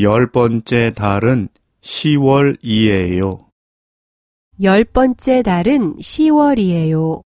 열 번째 달은 10월이에요. 열 번째 달은 10월이에요.